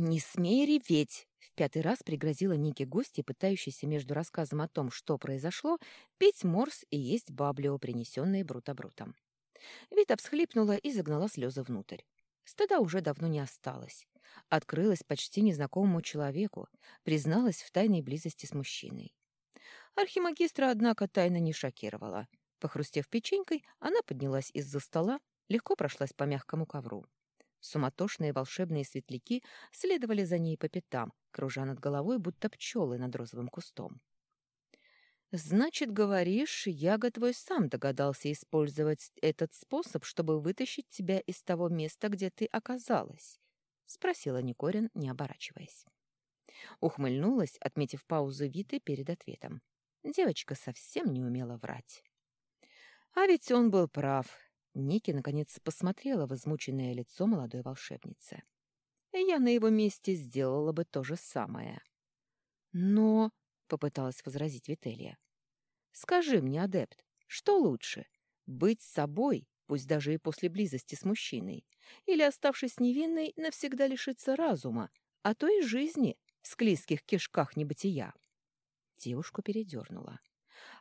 «Не смей реветь!» — в пятый раз пригрозила Нике гости, пытающейся между рассказом о том, что произошло, пить морс и есть баблио, принесенные брутобрутом. Вита всхлипнула и загнала слезы внутрь. Стыда уже давно не осталось. Открылась почти незнакомому человеку, призналась в тайной близости с мужчиной. Архимагистра, однако, тайна не шокировала. Похрустев печенькой, она поднялась из-за стола, легко прошлась по мягкому ковру. Суматошные волшебные светляки следовали за ней по пятам, кружа над головой, будто пчелы над розовым кустом. «Значит, говоришь, Яга твой сам догадался использовать этот способ, чтобы вытащить тебя из того места, где ты оказалась?» — спросила Никорин, не оборачиваясь. Ухмыльнулась, отметив паузу Виты перед ответом. Девочка совсем не умела врать. А ведь он был прав. Ники, наконец, посмотрела в измученное лицо молодой волшебницы. Я на его месте сделала бы то же самое. Но, — попыталась возразить Вителья, — скажи мне, адепт, что лучше, быть собой, пусть даже и после близости с мужчиной, или, оставшись невинной, навсегда лишиться разума, а то и жизни в склизких кишках небытия? Девушку передернула.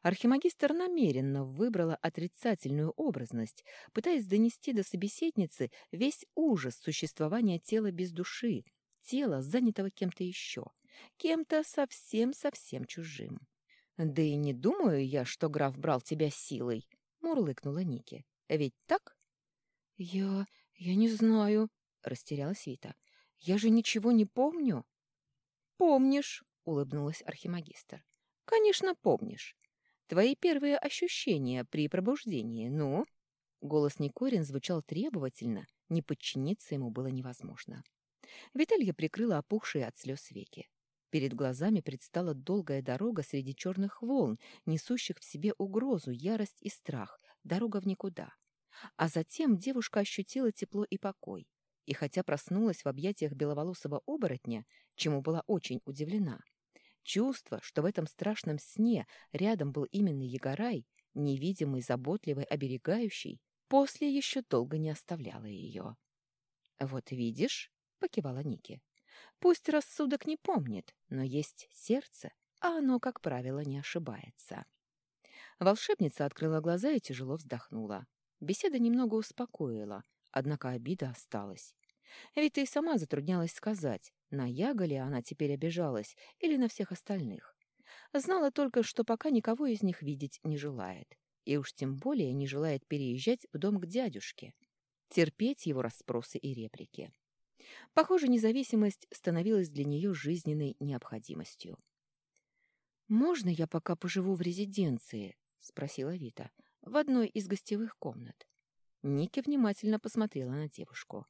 Архимагистр намеренно выбрала отрицательную образность, пытаясь донести до собеседницы весь ужас существования тела без души, тела, занятого кем-то еще, кем-то совсем-совсем чужим. «Да и не думаю я, что граф брал тебя силой», — мурлыкнула Ники. «Ведь так?» «Я... я не знаю», — растерялась Вита. «Я же ничего не помню». «Помнишь», — улыбнулась архимагистр. «Конечно, помнишь. Твои первые ощущения при пробуждении, ну?» Голос Никорин звучал требовательно, не подчиниться ему было невозможно. Виталья прикрыла опухшие от слез веки. Перед глазами предстала долгая дорога среди черных волн, несущих в себе угрозу, ярость и страх, дорога в никуда. А затем девушка ощутила тепло и покой. И хотя проснулась в объятиях беловолосого оборотня, чему была очень удивлена, Чувство, что в этом страшном сне рядом был именно Егорай, невидимый, заботливый, оберегающий, после еще долго не оставляло ее. «Вот видишь», — покивала Ники, — «пусть рассудок не помнит, но есть сердце, а оно, как правило, не ошибается». Волшебница открыла глаза и тяжело вздохнула. Беседа немного успокоила, однако обида осталась. Ведь ты и сама затруднялась сказать, на Яга ли она теперь обижалась или на всех остальных. Знала только, что пока никого из них видеть не желает, и уж тем более не желает переезжать в дом к дядюшке, терпеть его расспросы и реплики. Похоже, независимость становилась для нее жизненной необходимостью. «Можно я пока поживу в резиденции?» — спросила Вита, — в одной из гостевых комнат. Ники внимательно посмотрела на девушку.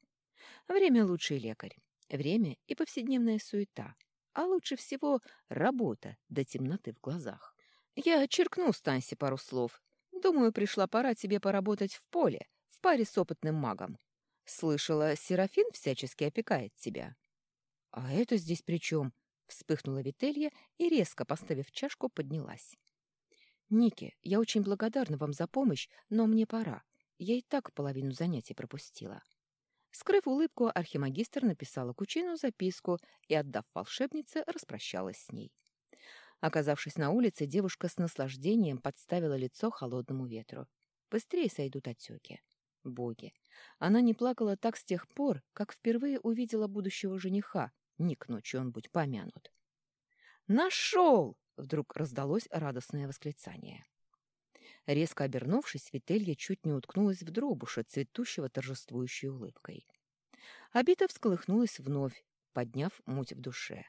«Время лучший лекарь. Время и повседневная суета, а лучше всего работа до темноты в глазах. Я черкну Станси пару слов. Думаю, пришла пора тебе поработать в поле, в паре с опытным магом. Слышала, Серафин всячески опекает тебя. — А это здесь при чем? — вспыхнула Вителья и, резко поставив чашку, поднялась. — Ники, я очень благодарна вам за помощь, но мне пора. Я и так половину занятий пропустила. — Скрыв улыбку, архимагистр написала Кучину записку и, отдав волшебнице, распрощалась с ней. Оказавшись на улице, девушка с наслаждением подставила лицо холодному ветру. Быстрее сойдут отеки. Боги! Она не плакала так с тех пор, как впервые увидела будущего жениха. Не к ночи он будь помянут. «Нашел!» — вдруг раздалось радостное восклицание. Резко обернувшись, Вителья чуть не уткнулась в дробуша, цветущего торжествующей улыбкой. Обита всколыхнулась вновь, подняв муть в душе.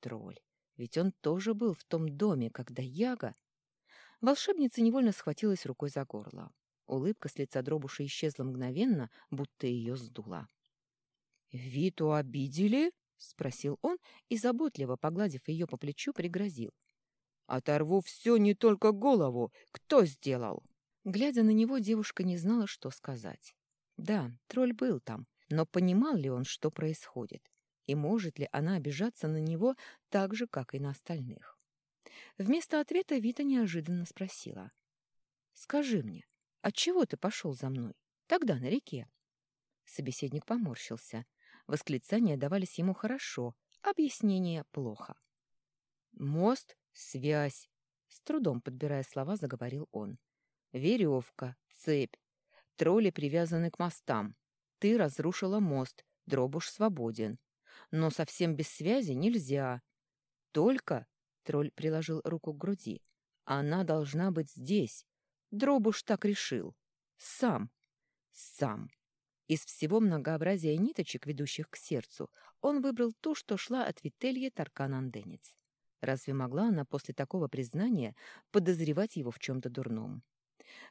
Тролль. Ведь он тоже был в том доме, когда Яга... Волшебница невольно схватилась рукой за горло. Улыбка с лица дробуша исчезла мгновенно, будто ее сдула. «Виту обидели?» — спросил он и, заботливо погладив ее по плечу, пригрозил. Оторву все, не только голову. Кто сделал? Глядя на него, девушка не знала, что сказать. Да, тролль был там, но понимал ли он, что происходит? И может ли она обижаться на него так же, как и на остальных? Вместо ответа Вита неожиданно спросила. «Скажи мне, отчего ты пошел за мной? Тогда на реке». Собеседник поморщился. Восклицания давались ему хорошо, объяснения плохо. «Мост — связь», — с трудом подбирая слова, заговорил он. «Веревка, цепь. Тролли привязаны к мостам. Ты разрушила мост, дробуш свободен. Но совсем без связи нельзя. Только, — тролль приложил руку к груди, — она должна быть здесь. Дробуш так решил. Сам. Сам. Из всего многообразия ниточек, ведущих к сердцу, он выбрал ту, что шла от Вителье Таркан-Анденец. Разве могла она после такого признания подозревать его в чем-то дурном?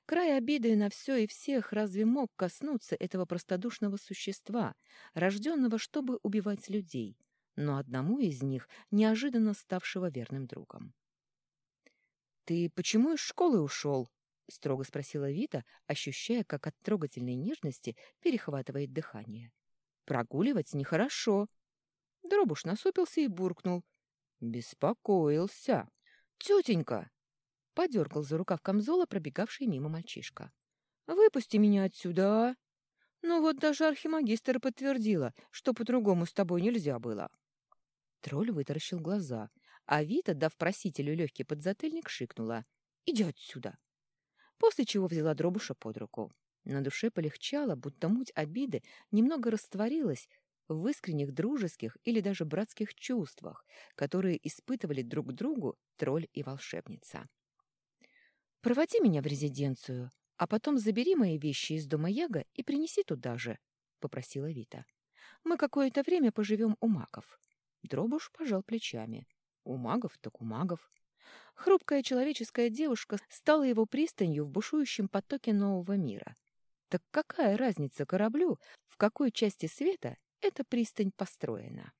Край обиды на все и всех разве мог коснуться этого простодушного существа, рожденного, чтобы убивать людей, но одному из них неожиданно ставшего верным другом? «Ты почему из школы ушел?» — строго спросила Вита, ощущая, как от трогательной нежности перехватывает дыхание. «Прогуливать нехорошо». Дробуш насупился и буркнул. «Беспокоился». «Тетенька!» — подергал за рукав камзола пробегавший мимо мальчишка. «Выпусти меня отсюда, а! Ну вот даже архимагистр подтвердила, что по-другому с тобой нельзя было». Тролль вытаращил глаза, а Вита, дав просителю легкий подзатыльник, шикнула. «Иди отсюда!» После чего взяла дробуша под руку. На душе полегчало, будто муть обиды немного растворилась в искренних дружеских или даже братских чувствах, которые испытывали друг к другу тролль и волшебница. «Проводи меня в резиденцию, а потом забери мои вещи из дома Яга и принеси туда же», — попросила Вита. «Мы какое-то время поживем у магов». Дробуш пожал плечами. «У магов так у магов». Хрупкая человеческая девушка стала его пристанью в бушующем потоке нового мира. Так какая разница кораблю, в какой части света эта пристань построена?